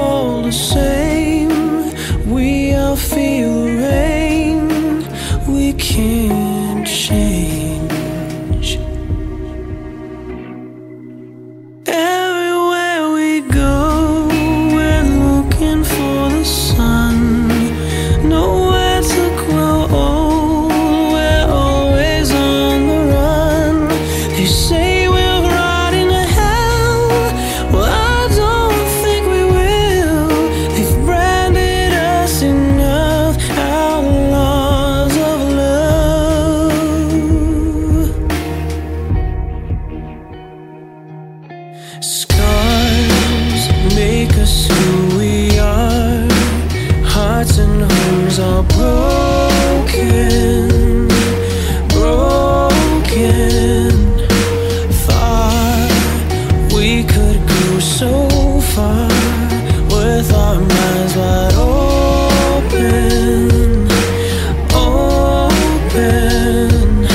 all the same. We all feel the rain, we can't change. Everywhere we go, we're looking for the sun. sun